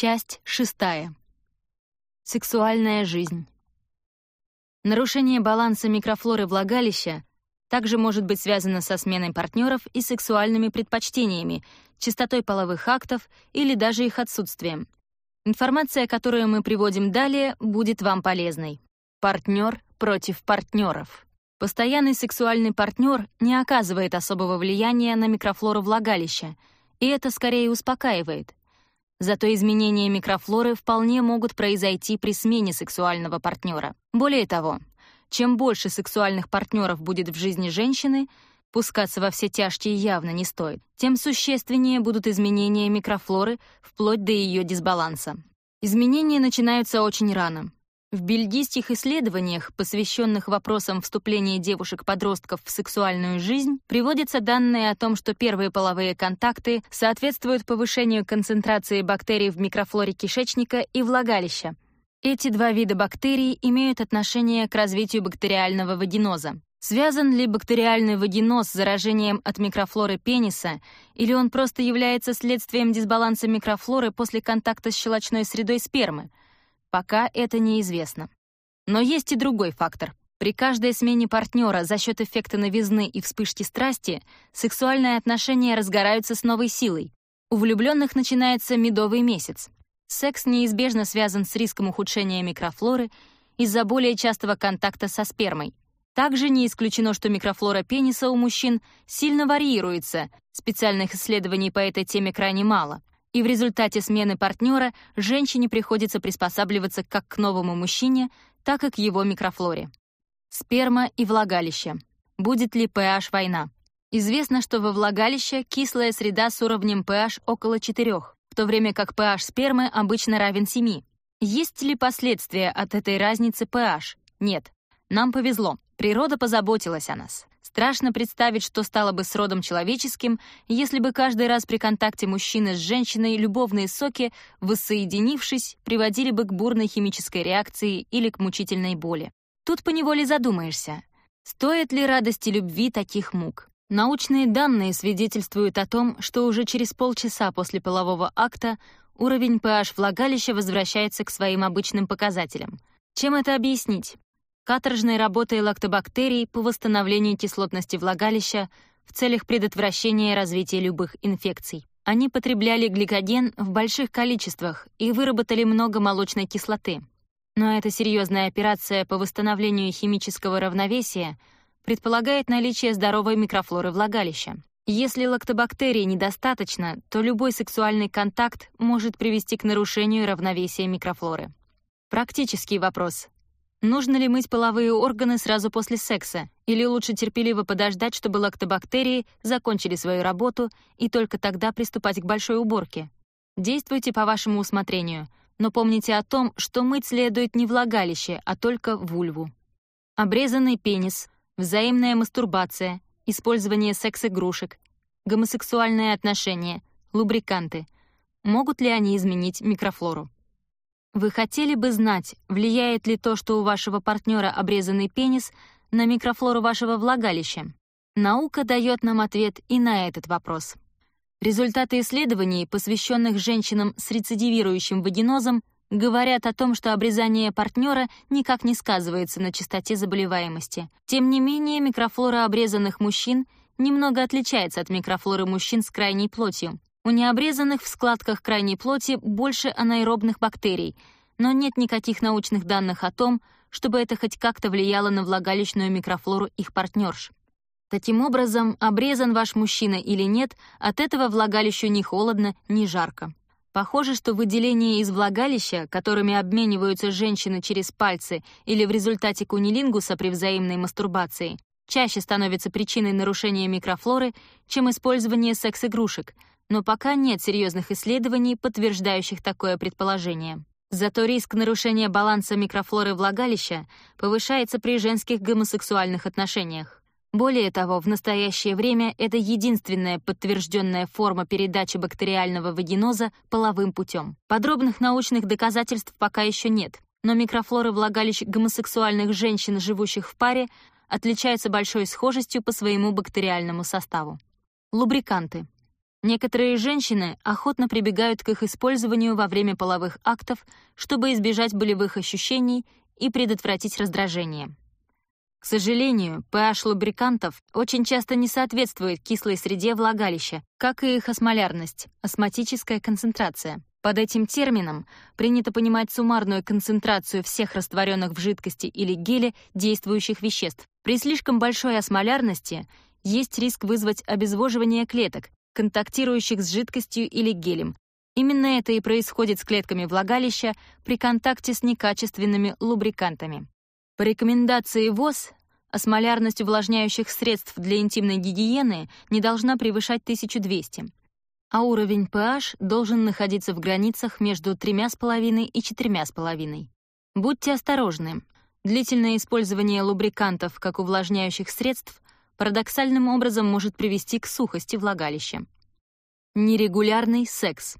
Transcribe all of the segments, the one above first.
Часть шестая. Сексуальная жизнь. Нарушение баланса микрофлоры влагалища также может быть связано со сменой партнеров и сексуальными предпочтениями, частотой половых актов или даже их отсутствием. Информация, которую мы приводим далее, будет вам полезной. Партнер против партнеров. Постоянный сексуальный партнер не оказывает особого влияния на микрофлору влагалища, и это скорее успокаивает. Зато изменения микрофлоры вполне могут произойти при смене сексуального партнера. Более того, чем больше сексуальных партнеров будет в жизни женщины, пускаться во все тяжкие явно не стоит, тем существеннее будут изменения микрофлоры вплоть до ее дисбаланса. Изменения начинаются очень рано, в бельгийских исследованиях, посвященных вопросам вступления девушек-подростков в сексуальную жизнь, приводятся данные о том, что первые половые контакты соответствуют повышению концентрации бактерий в микрофлоре кишечника и влагалища. Эти два вида бактерий имеют отношение к развитию бактериального вагиноза. Связан ли бактериальный вагиноз с заражением от микрофлоры пениса, или он просто является следствием дисбаланса микрофлоры после контакта с щелочной средой спермы? Пока это неизвестно. Но есть и другой фактор. При каждой смене партнера за счет эффекта новизны и вспышки страсти сексуальные отношения разгораются с новой силой. У влюбленных начинается медовый месяц. Секс неизбежно связан с риском ухудшения микрофлоры из-за более частого контакта со спермой. Также не исключено, что микрофлора пениса у мужчин сильно варьируется, специальных исследований по этой теме крайне мало и в результате смены партнера женщине приходится приспосабливаться как к новому мужчине, так и к его микрофлоре. Сперма и влагалище. Будет ли pH война? Известно, что во влагалище кислая среда с уровнем pH около 4, в то время как pH спермы обычно равен 7. Есть ли последствия от этой разницы pH? Нет. Нам повезло, природа позаботилась о нас. Страшно представить, что стало бы с родом человеческим, если бы каждый раз при контакте мужчины с женщиной любовные соки, воссоединившись, приводили бы к бурной химической реакции или к мучительной боли. Тут поневоле задумаешься, стоит ли радости любви таких мук. Научные данные свидетельствуют о том, что уже через полчаса после полового акта уровень pH влагалища возвращается к своим обычным показателям. Чем это объяснить? каторжной работой лактобактерий по восстановлению кислотности влагалища в целях предотвращения развития любых инфекций. Они потребляли гликоген в больших количествах и выработали много молочной кислоты. Но эта серьезная операция по восстановлению химического равновесия предполагает наличие здоровой микрофлоры влагалища. Если лактобактерий недостаточно, то любой сексуальный контакт может привести к нарушению равновесия микрофлоры. Практический вопрос. Нужно ли мыть половые органы сразу после секса, или лучше терпеливо подождать, чтобы лактобактерии закончили свою работу и только тогда приступать к большой уборке? Действуйте по вашему усмотрению, но помните о том, что мыть следует не влагалище, а только вульву. Обрезанный пенис, взаимная мастурбация, использование секс-игрушек, гомосексуальные отношения, лубриканты. Могут ли они изменить микрофлору? Вы хотели бы знать, влияет ли то, что у вашего партнера обрезанный пенис, на микрофлору вашего влагалища? Наука дает нам ответ и на этот вопрос. Результаты исследований, посвященных женщинам с рецидивирующим вагинозом, говорят о том, что обрезание партнера никак не сказывается на частоте заболеваемости. Тем не менее, микрофлора обрезанных мужчин немного отличается от микрофлоры мужчин с крайней плотью. У необрезанных в складках крайней плоти больше анаэробных бактерий, но нет никаких научных данных о том, чтобы это хоть как-то влияло на влагалищную микрофлору их партнерш. Таким образом, обрезан ваш мужчина или нет, от этого влагалищу ни холодно, ни жарко. Похоже, что выделения из влагалища, которыми обмениваются женщины через пальцы или в результате кунилингуса при взаимной мастурбации, чаще становятся причиной нарушения микрофлоры, чем использование секс-игрушек, но пока нет серьезных исследований, подтверждающих такое предположение. Зато риск нарушения баланса микрофлоры влагалища повышается при женских гомосексуальных отношениях. Более того, в настоящее время это единственная подтвержденная форма передачи бактериального вагиноза половым путем. Подробных научных доказательств пока еще нет, но микрофлора влагалищ гомосексуальных женщин, живущих в паре, отличается большой схожестью по своему бактериальному составу. Лубриканты. Некоторые женщины охотно прибегают к их использованию во время половых актов, чтобы избежать болевых ощущений и предотвратить раздражение. К сожалению, pH лубрикантов очень часто не соответствует кислой среде влагалища, как и их осмолярность, осматическая концентрация. Под этим термином принято понимать суммарную концентрацию всех растворенных в жидкости или геле действующих веществ. При слишком большой осмолярности есть риск вызвать обезвоживание клеток, контактирующих с жидкостью или гелем. Именно это и происходит с клетками влагалища при контакте с некачественными лубрикантами. По рекомендации ВОЗ, а осмолярность увлажняющих средств для интимной гигиены не должна превышать 1200, а уровень pH должен находиться в границах между 3,5 и 4,5. Будьте осторожны. Длительное использование лубрикантов как увлажняющих средств парадоксальным образом может привести к сухости влагалища. Нерегулярный секс.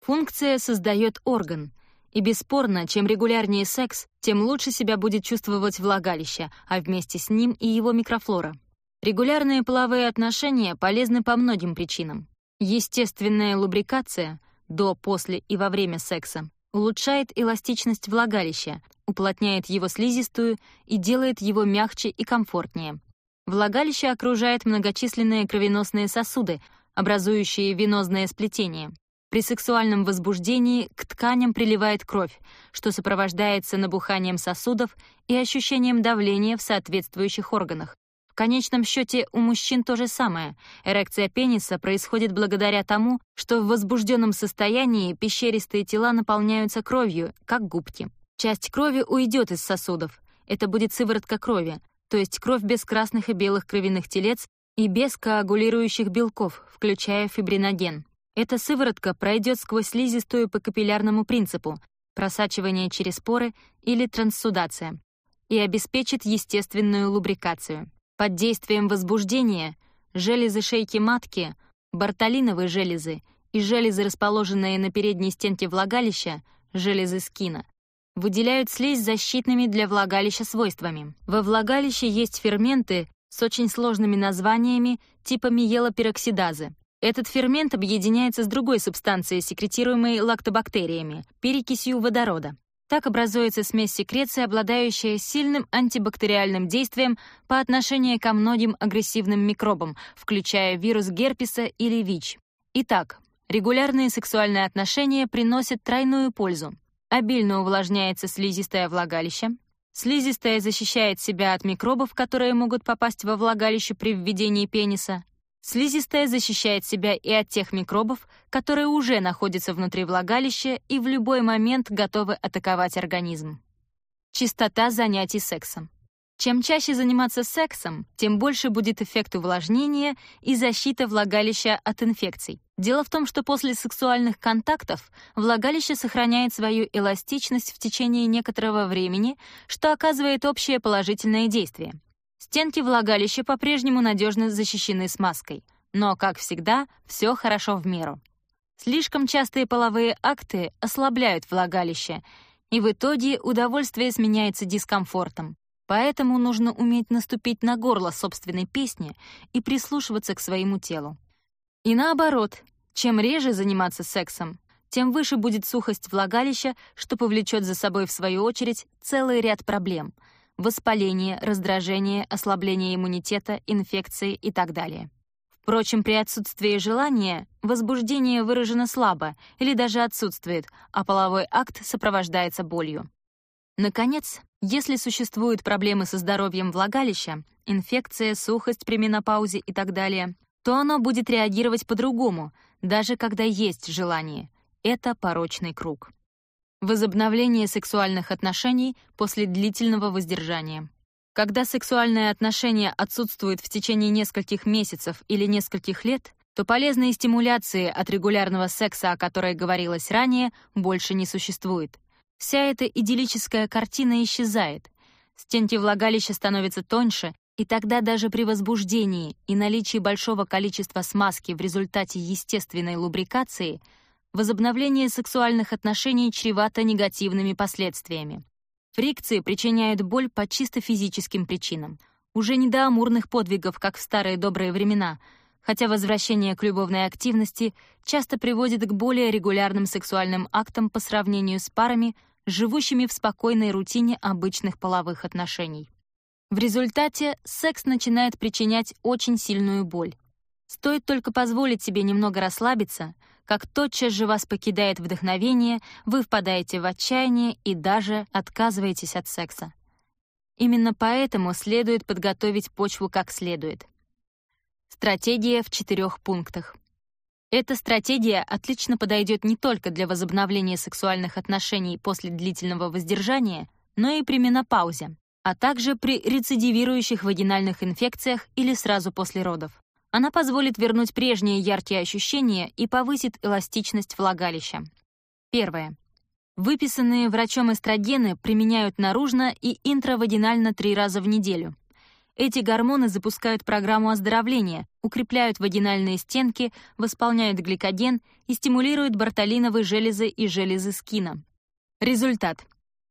Функция создает орган, и бесспорно, чем регулярнее секс, тем лучше себя будет чувствовать влагалище, а вместе с ним и его микрофлора. Регулярные половые отношения полезны по многим причинам. Естественная лубрикация до, после и во время секса улучшает эластичность влагалища, уплотняет его слизистую и делает его мягче и комфортнее. Влагалище окружает многочисленные кровеносные сосуды, образующие венозное сплетение. При сексуальном возбуждении к тканям приливает кровь, что сопровождается набуханием сосудов и ощущением давления в соответствующих органах. В конечном счете у мужчин то же самое. Эрекция пениса происходит благодаря тому, что в возбужденном состоянии пещеристые тела наполняются кровью, как губки. Часть крови уйдет из сосудов. Это будет сыворотка крови, то есть кровь без красных и белых кровяных телец и без коагулирующих белков, включая фибриноген. Эта сыворотка пройдет сквозь слизистую по капиллярному принципу, просачивание через поры или транссудация, и обеспечит естественную лубрикацию. Под действием возбуждения железы шейки матки, бартолиновые железы и железы, расположенные на передней стенке влагалища, железы скина, выделяют слизь защитными для влагалища свойствами. Во влагалище есть ферменты с очень сложными названиями типа миелопероксидазы. Этот фермент объединяется с другой субстанцией, секретируемой лактобактериями, перекисью водорода. Так образуется смесь секреции, обладающая сильным антибактериальным действием по отношению ко многим агрессивным микробам, включая вирус герпеса или ВИЧ. Итак, регулярные сексуальные отношения приносят тройную пользу обильно увлажняется слизистое влагалище, слизистая защищает себя от микробов, которые могут попасть во влагалище при введении пениса, слизистая защищает себя и от тех микробов, которые уже находятся внутри влагалища и в любой момент готовы атаковать организм. Чистота занятий сексом. Чем чаще заниматься сексом, тем больше будет эффект увлажнения и защита влагалища от инфекций. Дело в том, что после сексуальных контактов влагалище сохраняет свою эластичность в течение некоторого времени, что оказывает общее положительное действие. Стенки влагалища по-прежнему надежно защищены смазкой, но, как всегда, все хорошо в меру. Слишком частые половые акты ослабляют влагалище, и в итоге удовольствие сменяется дискомфортом. Поэтому нужно уметь наступить на горло собственной песни и прислушиваться к своему телу. И наоборот, чем реже заниматься сексом, тем выше будет сухость влагалища, что повлечет за собой, в свою очередь, целый ряд проблем — воспаление, раздражение, ослабление иммунитета, инфекции и так далее. Впрочем, при отсутствии желания возбуждение выражено слабо или даже отсутствует, а половой акт сопровождается болью. Наконец, если существуют проблемы со здоровьем влагалища, инфекция, сухость при менопаузе и так далее, то оно будет реагировать по-другому, даже когда есть желание. Это порочный круг. Возобновление сексуальных отношений после длительного воздержания. Когда сексуальное отношение отсутствует в течение нескольких месяцев или нескольких лет, то полезной стимуляции от регулярного секса, о которой говорилось ранее, больше не существует. Вся эта идиллическая картина исчезает. Стенки влагалища становятся тоньше, и тогда даже при возбуждении и наличии большого количества смазки в результате естественной лубрикации возобновление сексуальных отношений чревато негативными последствиями. Фрикции причиняют боль по чисто физическим причинам. Уже не до амурных подвигов, как в старые добрые времена, хотя возвращение к любовной активности часто приводит к более регулярным сексуальным актам по сравнению с парами, живущими в спокойной рутине обычных половых отношений. В результате секс начинает причинять очень сильную боль. Стоит только позволить себе немного расслабиться, как тотчас же вас покидает вдохновение, вы впадаете в отчаяние и даже отказываетесь от секса. Именно поэтому следует подготовить почву как следует. Стратегия в четырех пунктах. Эта стратегия отлично подойдет не только для возобновления сексуальных отношений после длительного воздержания, но и при менопаузе, а также при рецидивирующих вагинальных инфекциях или сразу после родов. Она позволит вернуть прежние яркие ощущения и повысит эластичность влагалища. Первое. Выписанные врачом эстрогены применяют наружно и интравагинально три раза в неделю. Эти гормоны запускают программу оздоровления, укрепляют вагинальные стенки, восполняют гликоген и стимулируют бартолиновые железы и железы скина. Результат.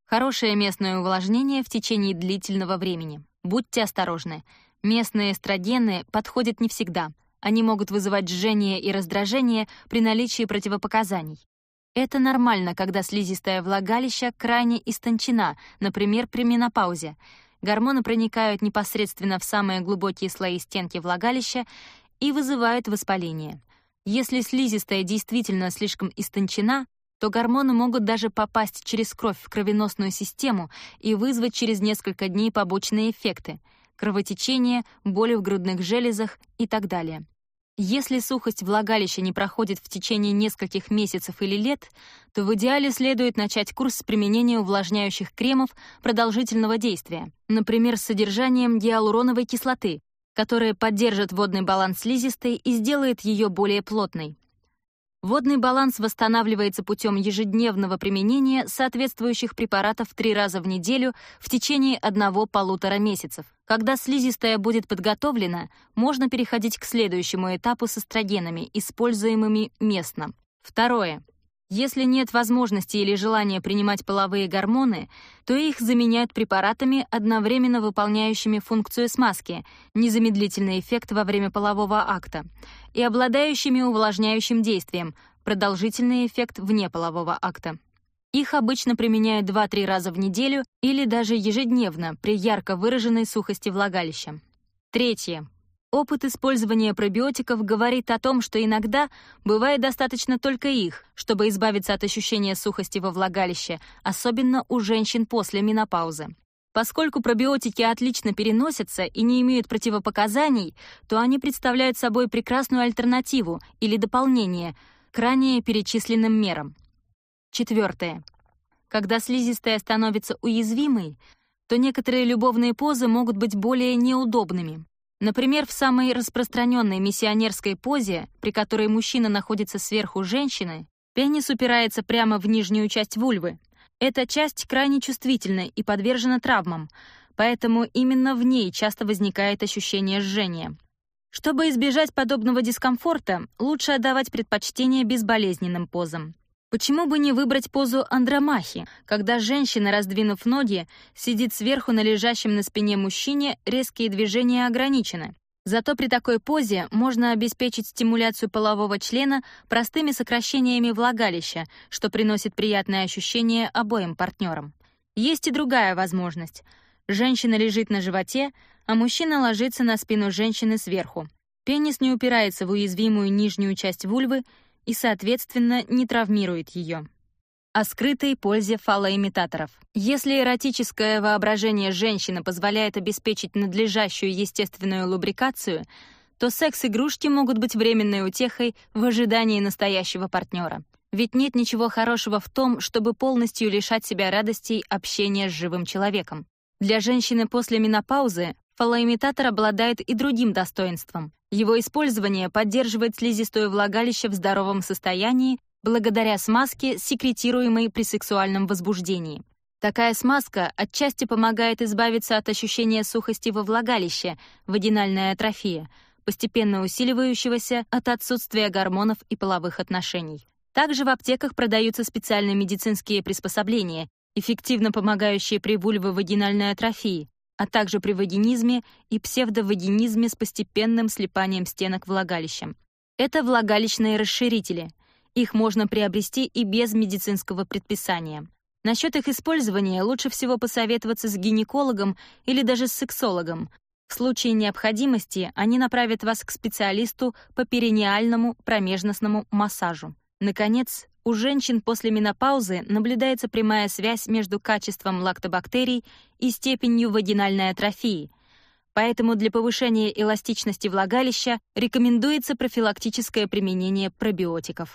Хорошее местное увлажнение в течение длительного времени. Будьте осторожны. Местные эстрогены подходят не всегда. Они могут вызывать жжение и раздражение при наличии противопоказаний. Это нормально, когда слизистая влагалища крайне истончена, например, при менопаузе. Гормоны проникают непосредственно в самые глубокие слои стенки влагалища и вызывают воспаление. Если слизистая действительно слишком истончена, то гормоны могут даже попасть через кровь в кровеносную систему и вызвать через несколько дней побочные эффекты — кровотечение, боли в грудных железах и так далее. Если сухость влагалища не проходит в течение нескольких месяцев или лет, то в идеале следует начать курс с применения увлажняющих кремов продолжительного действия, например, с содержанием гиалуроновой кислоты, которая поддержит водный баланс слизистой и сделает ее более плотной. Водный баланс восстанавливается путем ежедневного применения соответствующих препаратов три раза в неделю в течение одного-полутора месяцев. Когда слизистая будет подготовлена, можно переходить к следующему этапу с эстрогенами, используемыми местно. Второе. Если нет возможности или желания принимать половые гормоны, то их заменяют препаратами, одновременно выполняющими функцию смазки, незамедлительный эффект во время полового акта, и обладающими увлажняющим действием, продолжительный эффект вне полового акта. Их обычно применяют 2-3 раза в неделю или даже ежедневно при ярко выраженной сухости влагалища. Третье. Опыт использования пробиотиков говорит о том, что иногда бывает достаточно только их, чтобы избавиться от ощущения сухости во влагалище, особенно у женщин после менопаузы. Поскольку пробиотики отлично переносятся и не имеют противопоказаний, то они представляют собой прекрасную альтернативу или дополнение к ранее перечисленным мерам. Четвертое. Когда слизистая становится уязвимой, то некоторые любовные позы могут быть более неудобными. Например, в самой распространенной миссионерской позе, при которой мужчина находится сверху женщины, пенис упирается прямо в нижнюю часть вульвы. Эта часть крайне чувствительна и подвержена травмам, поэтому именно в ней часто возникает ощущение жжения. Чтобы избежать подобного дискомфорта, лучше отдавать предпочтение безболезненным позам. Почему бы не выбрать позу андромахи, когда женщина, раздвинув ноги, сидит сверху на лежащем на спине мужчине, резкие движения ограничены. Зато при такой позе можно обеспечить стимуляцию полового члена простыми сокращениями влагалища, что приносит приятное ощущение обоим партнерам. Есть и другая возможность. Женщина лежит на животе, а мужчина ложится на спину женщины сверху. Пенис не упирается в уязвимую нижнюю часть вульвы, и, соответственно, не травмирует ее. О скрытой пользе фалоимитаторов. Если эротическое воображение женщины позволяет обеспечить надлежащую естественную лубрикацию, то секс-игрушки могут быть временной утехой в ожидании настоящего партнера. Ведь нет ничего хорошего в том, чтобы полностью лишать себя радостей общения с живым человеком. Для женщины после менопаузы Фалоимитатор обладает и другим достоинством. Его использование поддерживает слизистое влагалище в здоровом состоянии благодаря смазке, секретируемой при сексуальном возбуждении. Такая смазка отчасти помогает избавиться от ощущения сухости во влагалище, вагинальная атрофия, постепенно усиливающегося от отсутствия гормонов и половых отношений. Также в аптеках продаются специальные медицинские приспособления, эффективно помогающие при вульвовагинальной атрофии, а также при вагинизме и псевдовагинизме с постепенным слипанием стенок влагалищем. Это влагалищные расширители. Их можно приобрести и без медицинского предписания. Насчет их использования лучше всего посоветоваться с гинекологом или даже с сексологом. В случае необходимости они направят вас к специалисту по периниальному промежностному массажу. Наконец, у женщин после менопаузы наблюдается прямая связь между качеством лактобактерий и степенью вагинальной атрофии. Поэтому для повышения эластичности влагалища рекомендуется профилактическое применение пробиотиков.